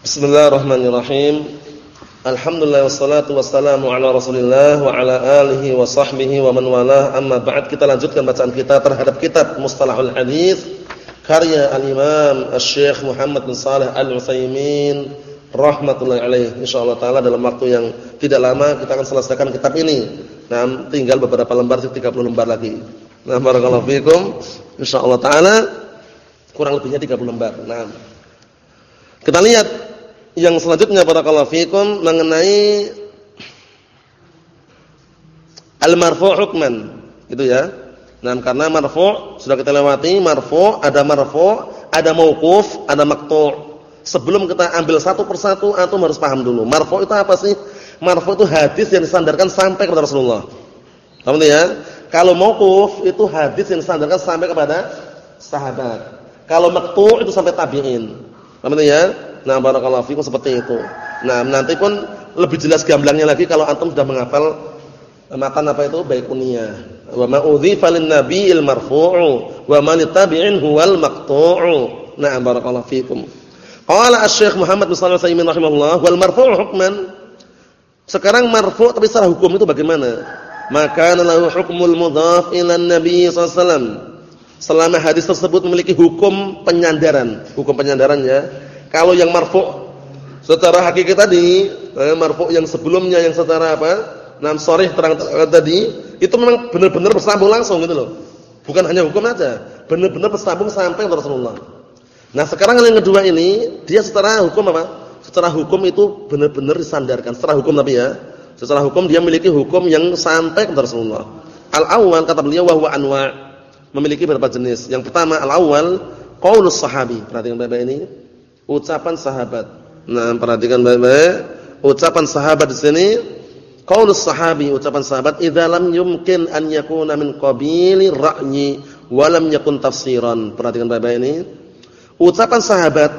Bismillahirrahmanirrahim. Alhamdulillah wassalatu wassalamu ala Rasulillah wa ala alihi wa sahbihi wa man walah. Amma ba'd kita lanjutkan bacaan kita terhadap kitab Mustalahul Hadis karya Al-Imam Asy-Syaikh Muhammad bin Shalih Al-Utsaimin rahimatullah alaih. Insyaallah taala dalam waktu yang tidak lama kita akan selesaikan kitab ini. Nah, tinggal beberapa lembar 30 lembar lagi. Nah, barakallahu fikum. Insyaallah taala kurang lebihnya 30 lembar. Nah, kita lihat yang selanjutnya barakallahu fikum mengenai al-marfu' hukman, gitu ya. Nah, karena marfu' sudah kita lewati, marfu' ada marfu', ada mauquf, ada maqtu'. Sebelum kita ambil satu persatu antum harus paham dulu. Marfu' itu apa sih? Marfu' itu hadis yang disandarkan sampai kepada Rasulullah. Paham ya? Kalau mauquf itu hadis yang disandarkan sampai kepada sahabat. Kalau maqtu' itu sampai tabi'in. Paham ya? Nah, barakallahu fikum seperti itu. Nah, nanti pun lebih jelas gamblangnya lagi kalau antum sudah menghafal matan apa itu baikuniyah. Wa ma udhifa lin nabiyil marfu'u wa ma litabi'in huwal maqtu'u. Nah, barakallahu fikum. Qala Asy-Syaikh Muhammad bin Shalih Al-Utsaimin rahimahullah wal marfu' hukman. Sekarang marfu' tapi secara hukum itu bagaimana? Maka lahu hukmul mudhaf ila nabi sallallahu alaihi wasallam. Selama hadis tersebut memiliki hukum penyandaran, hukum penyandaran ya kalau yang marfu' secara hakiki tadi, eh, marfu' yang sebelumnya yang secara apa? Nam sharih terang-terang tadi, itu memang benar-benar bersambung langsung gitu loh. Bukan hanya hukum aja, benar-benar bersambung sampai Rasulullah. Nah, sekarang yang kedua ini, dia secara hukum apa? Secara hukum itu benar-benar disandarkan. Secara hukum tapi ya. Secara hukum dia memiliki hukum yang sampai kepada Rasulullah. Al-awwal kata beliau wa huwa anwa' memiliki beberapa jenis. Yang pertama al-awwal qaulus sahabi. Perhatikan baik-baik ini ucapan sahabat. Nah, perhatikan baik-baik. Ucapan sahabat di sini qaulus sahabi, ucapan sahabat idza lam yumkin an yakuna min qabili ra'yi wa lam yakun tafsiran. Perhatikan baik-baik ini. Ucapan sahabat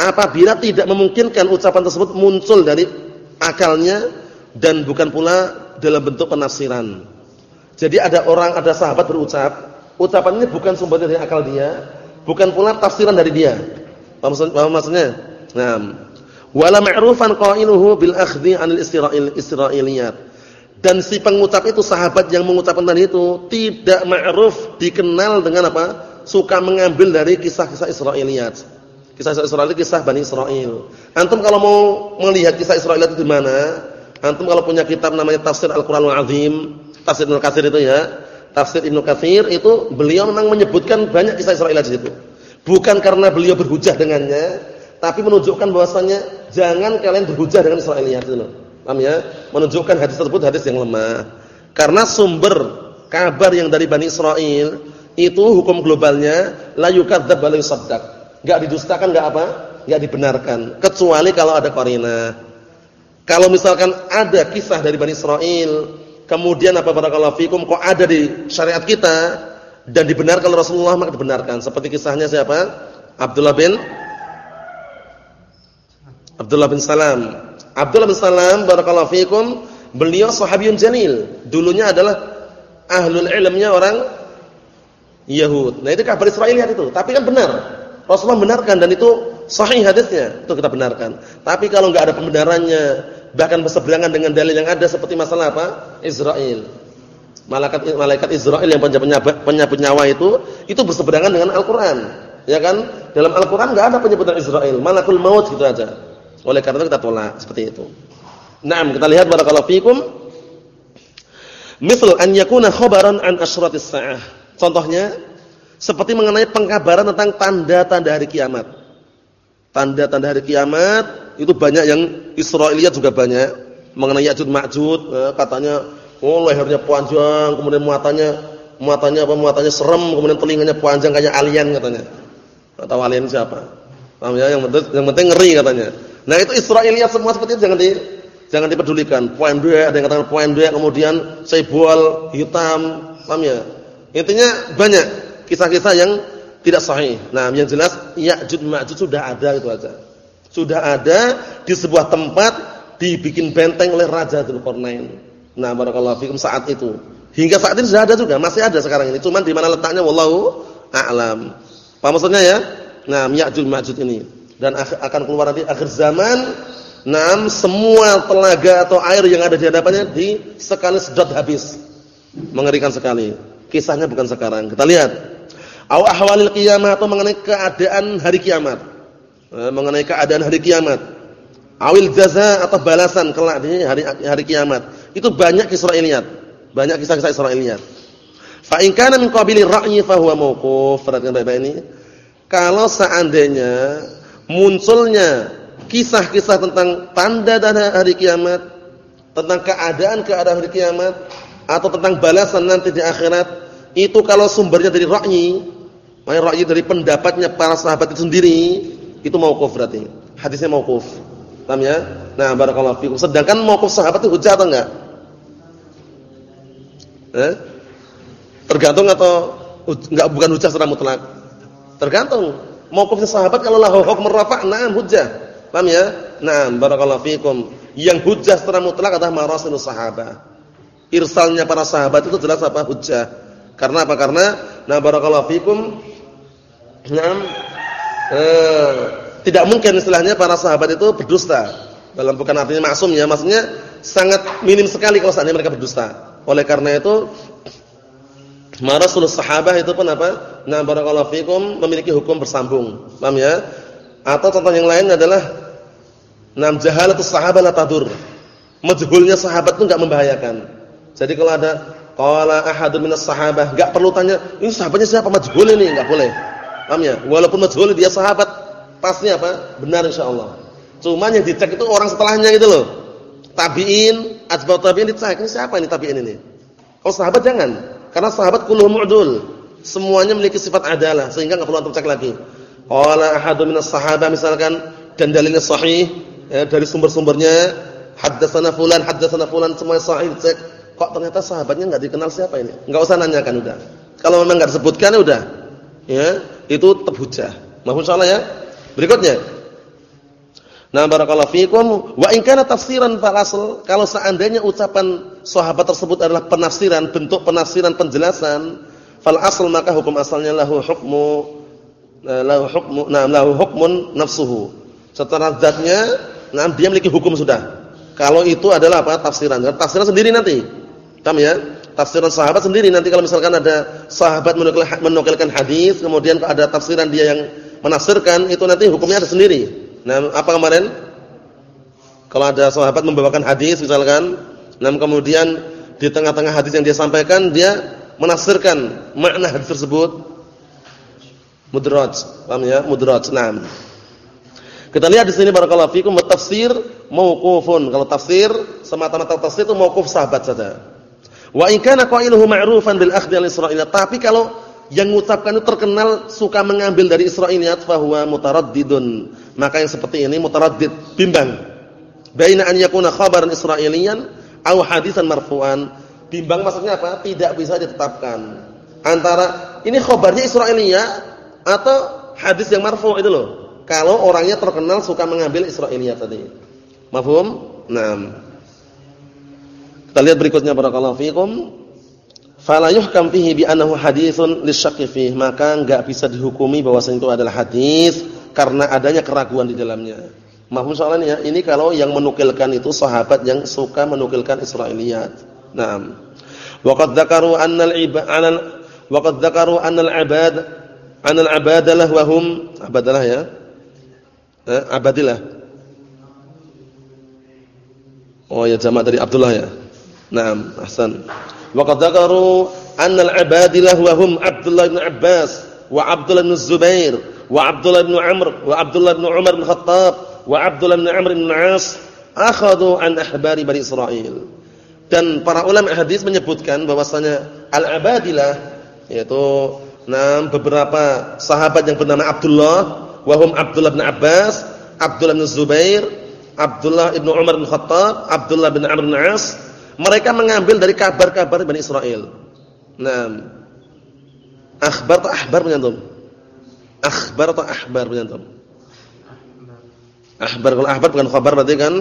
apabila tidak memungkinkan ucapan tersebut muncul dari akalnya dan bukan pula dalam bentuk penafsiran. Jadi ada orang, ada sahabat berucap, ucapannya bukan sumber dari akal dia, bukan pula tafsiran dari dia. Paham maksudnya? Naam. Wala ma'rufan qailuhu bil akhdhi 'anil Israil Israiliyat. Dan si pengucap itu sahabat yang mengucapkan tadi itu tidak ma'ruf dikenal dengan apa? Suka mengambil dari kisah-kisah Israiliyat. Kisah-kisah Israel kisah Bani Israel. Antum kalau mau melihat kisah Israel itu di mana? Antum kalau punya kitab namanya Tafsir Al-Qur'anul Azim, Tafsir Ibnu Katsir itu ya. Tafsir Ibnu Katsir itu beliau memang menyebutkan banyak kisah Israel di situ. Bukan karena beliau berhujah dengannya, tapi menunjukkan bahwasanya jangan kalian berhujah dengan Israiliyat itu. Paham ya? Menunjukkan hadis tersebut hadis yang lemah. Karena sumber kabar yang dari Bani Israel itu hukum globalnya la yukadzdzab wa la yusaddaq. Enggak didustakan, enggak apa? Enggak dibenarkan, kecuali kalau ada qarina. Kalau misalkan ada kisah dari Bani Israel, kemudian apa barakallahu fikum kok ada di syariat kita, dan dibenarkan oleh Rasulullah maka dibenarkan. Seperti kisahnya siapa? Abdullah bin Abdullah bin Salam. Abdullah bin Salam barakallahu fikum, beliau sahabiyun jalil. Dulunya adalah ahlul ilmnya orang Yahud. Nah, itu kabar Israiliyat itu. Tapi kan benar. Rasulullah benarkan dan itu sahih hadisnya. Itu kita benarkan. Tapi kalau enggak ada pembenarannya, bahkan berseberangan dengan dalil yang ada seperti masalah apa? Israel malaikat malaikat Israel yang penyabut nyawa itu itu berseberangan dengan Al-Qur'an. Ya kan? Dalam Al-Qur'an enggak ada penyebutan Israel, malakul maut gitu aja. Oleh karena itu kita tolak seperti itu. Naam, kita lihat barakallahu fikum. Misal an yakuna khabaran an asyratis saah. Contohnya seperti mengenai pengkabaran tentang tanda-tanda hari kiamat. Tanda-tanda hari kiamat itu banyak yang Israiliyat juga banyak. Mengenai Ya'juj Ma'juj, eh, katanya Oh, lehernya panjang, kemudian matanya matanya apa? Matanya serem, kemudian telinganya panjang kayak alien katanya. Atau alien siapa? Paham ya? Yang penting yang penting ngeri katanya. Nah, itu Israiliyat semua seperti itu jangan di jangan dipedulikan. Pendek, ada yang katakan pendek, kemudian seibual hitam, paham ya? Intinya banyak kisah-kisah yang tidak sahih. Nah, yang jelas Ya'juj Ma'juj sudah ada itu aja. Sudah ada di sebuah tempat dibikin benteng oleh Raja Dzulqarnain. Nah, barakallahu fikum saat itu. Hingga saat ini sudah ada juga, masih ada sekarang ini. Cuman di mana letaknya wallahu a'lam. Apa maksudnya ya? Nah, Ya'juj Ma'juj ini. Dan akan keluar nanti akhir zaman, nam semua telaga atau air yang ada di hadapannya di sekali sedot habis. Mengerikan sekali. Kisahnya bukan sekarang. Kita lihat. Aw ahwalil qiyamah atau mengenai keadaan hari kiamat. Eh, mengenai keadaan hari kiamat. Awil jaza atau balasan kelak di hari hari kiamat. Itu banyak Israiliyat. Banyak kisah-kisah Israiliyat. Fa in kana min qabili ra'yi fa huwa mauquf. Perhatikan baik-baik ini. Kalau seandainya munculnya kisah-kisah tentang tanda dan hari kiamat, tentang keadaan-keadaan hari kiamat atau tentang balasan nanti di akhirat, itu kalau sumbernya dari ra'yi, ra'yi dari pendapatnya para sahabat itu sendiri, itu mauquf berarti. Hadisnya mauquf. Paham ya? Nah, barakallahu fikum. Sedangkan mauquf sahabat itu hujah atau enggak? Eh? Tergantung atau enggak bukan hujah secara mutlak. Tergantung. Mauqufnya sahabat kalau lahu hukm rafa' na'am hujjah. Paham ya? Na'am, barakallahu fikum. Yang hujjah secara mutlak adalah marasilus sahabat. Irsalnya para sahabat itu jelas apa? Hujjah. Karena apa? Karena nah barakallahu fikum. Na'am. Eh, tidak mungkin istilahnya para sahabat itu berdusta. Dalam bukan artinya maksum ya, maksudnya sangat minim sekali kalau seandainya mereka berdusta. Oleh karena itu Marasul sahabah itu pun apa? Nah, barakallahu fikum memiliki hukum bersambung. Paham ya? Atau contoh yang lain adalah nam jahalatus sahabah la tadur. Majhulnya sahabat itu enggak membahayakan. Jadi kalau ada qala ahadun minas sahabah, enggak perlu tanya, ini sahabatnya siapa majhul ini, enggak boleh. Paham ya? Walaupun majhul dia sahabat, pasti apa? Benar insyaallah. Cuma yang dicek itu orang setelahnya gitu loh. Tabi'in, atba'ut tabi'in dicek, ini siapa ini tabi'in ini? Kalau sahabat jangan. Karena sahabat kulluhum mu'dul. Semuanya memiliki sifat adalah sehingga enggak perlu antum cek lagi. Qala ahadu minas sahabah misalkan dan dalilnya sahih ya, dari sumber-sumbernya haddatsana fulan haddatsana fulan semua sahih cek. Kok ternyata sahabatnya enggak dikenal siapa ini? Enggak usah nanyakan udah. Kalau memang enggak disebutkan udah. Ya, itu tetap hujah. Insyaallah ya. Berikutnya. Nah, barakallahu fikum wa in kana tafsiran fal asl, kalau seandainya ucapan sahabat tersebut adalah penafsiran, bentuk penafsiran penjelasan, fal asl maka hukum asalnya lahu hukmu eh, lahu hukmu nah lahu hukmun nafsuhu. Secara zatnya, nah dia memiliki hukum sudah. Kalau itu adalah apa? tafsiran. Tafsiran sendiri nanti. Paham ya? Tafsiran sahabat sendiri nanti kalau misalkan ada sahabat menukilkan hadis, kemudian ada tafsiran dia yang menafsirkan, itu nanti hukumnya ada sendiri. Nah, apa kemarin? Kalau ada sahabat membawakan hadis misalkan, Nah kemudian di tengah-tengah hadis yang dia sampaikan dia menafsirkan makna hadis tersebut mudraj, paham ya? Mudraj. Naam. Kita lihat di sini barakallahu fikum tafsir mauqufun. Kalau tafsir semata-mata tafsir itu mauquf sahabat saja. Wa in kana qailuhu ma'rufan bil akhdhi al-isra'iliyat. Tapi kalau yang mengucapkan itu terkenal suka mengambil dari Israiliyat fahuwa mutaraddidun. Maka yang seperti ini mutaraddid, bimbang. Baina an yakuna khabaran Israiliyan au hadisan marfu'an. Bimbang maksudnya apa? Tidak bisa ditetapkan. Antara ini khobarnya Israiliyah atau hadis yang marfu' itu loh. Kalau orangnya terkenal suka mengambil Israiliyah tadi. Mafhum? Naam. Kita lihat berikutnya barakallahu fikum. Fala yuhkam fihi bi annahu haditsun lisyakki maka enggak bisa dihukumi bahwasanya itu adalah hadis karena adanya keraguan di dalamnya. Mahfum soalannya ya, ini kalau yang menukilkan itu sahabat yang suka menukilkan Israiliyat. Naam. Wa qad dzakaru anna al-ibad wa qad dzakaru anna al-ibad anna al-abadalah wa hum abadalah ya. Eh, abadilah. Oh ya jamak dari Abdullah ya. Naam, ahsan. Wa qad dzakaru anna al-abadilah wa hum Abdullah bin Abbas wa Abdullah bin Zubair wa Abdullah bin Amr wa Abdullah bin Umar bin Khattab wa Abdullah bin Amr bin As akhadhu an ahbari Bani Israil. Dan para ulama hadis menyebutkan bahwasanya al-abadilah yaitu enam beberapa sahabat yang bernama Abdullah wahum Abdullah bin Abbas, Abdullah bin Zubair, Abdullah bin Umar bin Khattab, Abdullah bin Amr bin As, mereka mengambil dari kabar-kabar Bani Israel. Nah, akhbar atau ahbar penyantum? Akhbar atau ahbar penyantum? Ahbar kalau ahbar bukan khabar berarti kan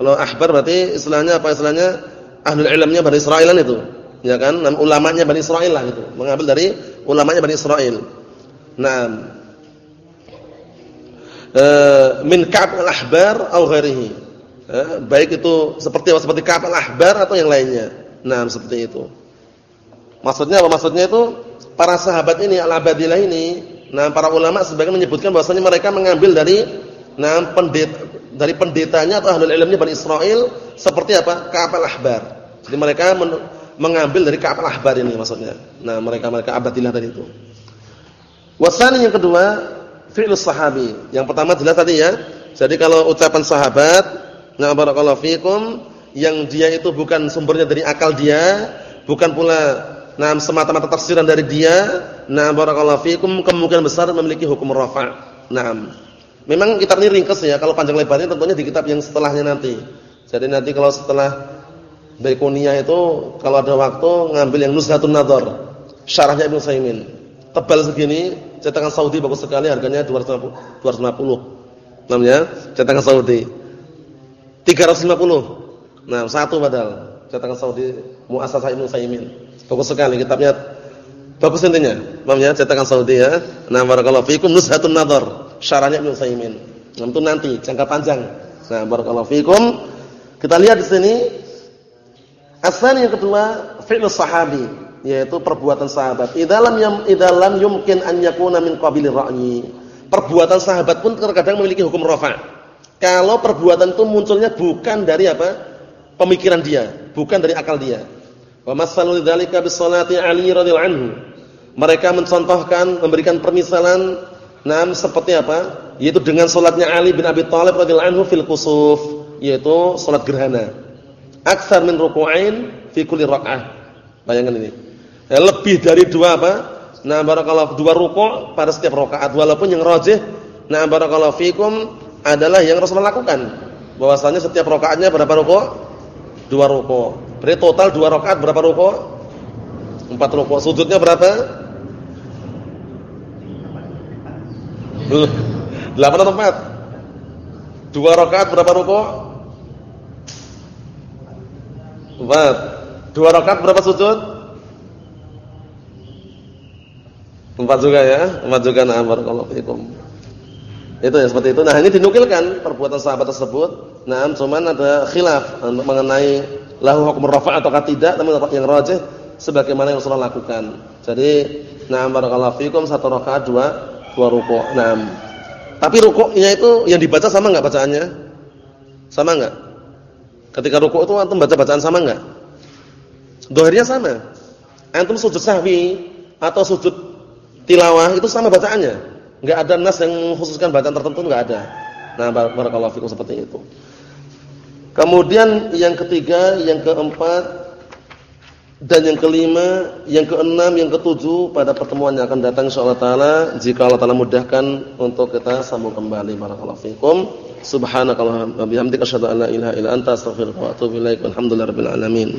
kalau ahbar berarti istilahnya apa istilahnya ahlul ilmnya Bani Israil itu ya kan dan ulamanya Bani Israil lah gitu mengambil dari ulamanya Bani Israil nah min Ka'ab al-Ahbar atau ghairihi. Eh, baik itu seperti? Seperti Ka'ab al-Ahbar atau yang lainnya. Nah, seperti itu. Maksudnya apa? Maksudnya itu para sahabat ini al-Abadilah ini, nah para ulama sebagian menyebutkan bahwasanya mereka mengambil dari nah pendeta dari pendetanya atau ahlul ilmnya Bani Israel seperti apa? Ka'ab al-Ahbar. Jadi mereka mengambil dari Ka'ab al-Ahbar ini maksudnya. Nah, mereka-mereka Abadilah tadi itu. Wasani yang kedua, fi'lus sahabi. Yang pertama jelas tadi ya. Jadi kalau ucapan sahabat, na barakallahu fikum, yang dia itu bukan sumbernya dari akal dia, bukan pula nah semata-mata tafsiran dari dia, na barakallahu fikum kemungkinan besar memiliki hukum rafa'. Naam. Memang kitab ini ringkas ya, kalau panjang lebarnya tentunya di kitab yang setelahnya nanti. Jadi nanti kalau setelah Baikuniah itu kalau ada waktu ngambil yang Nuzhatun Nadhar, syarahnya Ibnu Saimin. Tebal segini, cetakan Saudi bagus sekali harganya 250 250 namanya cetakan Saudi 350 nah satu padahal cetakan Saudi Muassasah Ibnu Saimin bagus sekali kitabnya. Bagus intinya. Namanya cetakan Saudi ya. Nah barakallahu fikum nuzhatun nadhar. Syarahnya Ibnu Saimin nah, itu nanti jangka panjang. Nah barakallahu fikum. Kita lihat di sini asal yang kedua fi'l sahabi yaitu perbuatan sahabat. Idalam yam idalam yumkin an yakuna min qabili ra'yi. Perbuatan sahabat pun terkadang memiliki hukum rafa'. Kalau perbuatan itu munculnya bukan dari apa? pemikiran dia, bukan dari akal dia. Wa masalu dzalika bis salati Ali radhiyallahu anhu. Mereka mencontohkan, memberikan permisalan nam seperti apa? Yaitu dengan salatnya Ali bin Abi Thalib radhiyallahu anhu fil kusuf, yaitu salat gerhana. Aksar min ruku'ain fi kulli rak'ah. Bayangkan ini ya, lebih dari dua apa? Nah, barakallahu dua rukuk pada setiap rakaat walaupun yang rajih nah barakallahu fikum adalah yang Rasulullah lakukan. Bahwasanya setiap rakaatnya berapa rukuk? Dua rukuk. Berarti total dua rakaat berapa rukuk? Empat rukuk. Sujudnya berapa? Delapan atau empat? Dua rakaat berapa rukuk? Empat. Dua rakaat berapa sujud? Empat juga ya, empat juga nah barakallahu fikum. Itu ya seperti itu. Nah, ini dinukilkan perbuatan sahabat tersebut. Nah, cuman ada khilaf mengenai lahu hukum rafa' atau tidak, namun yang rajih sebagaimana yang Rasulullah lakukan. Jadi, nah barakallahu fikum satu rakaat dua dua rukuk. Nah, tapi rukuknya itu yang dibaca sama enggak bacaannya? Sama enggak? Ketika rukuk itu antum baca bacaan sama enggak? Dohirnya sama. Antum sujud sahwi atau sujud tilawah itu sama bacaannya. Enggak ada nas yang khususkan bacaan tertentu enggak ada. Nah, barakallahu fikum seperti itu. Kemudian yang ketiga, yang keempat dan yang kelima, yang keenam, yang ketujuh pada pertemuan yang akan datang insyaallah taala jika Allah taala mudahkan untuk kita sambung kembali barakallahu fikum. Subhanakallahumma wa bihamdika asyhadu an la ilaha illa anta astaghfiruka wa atubu ilaik. Walhamdulillahirabbil alamin.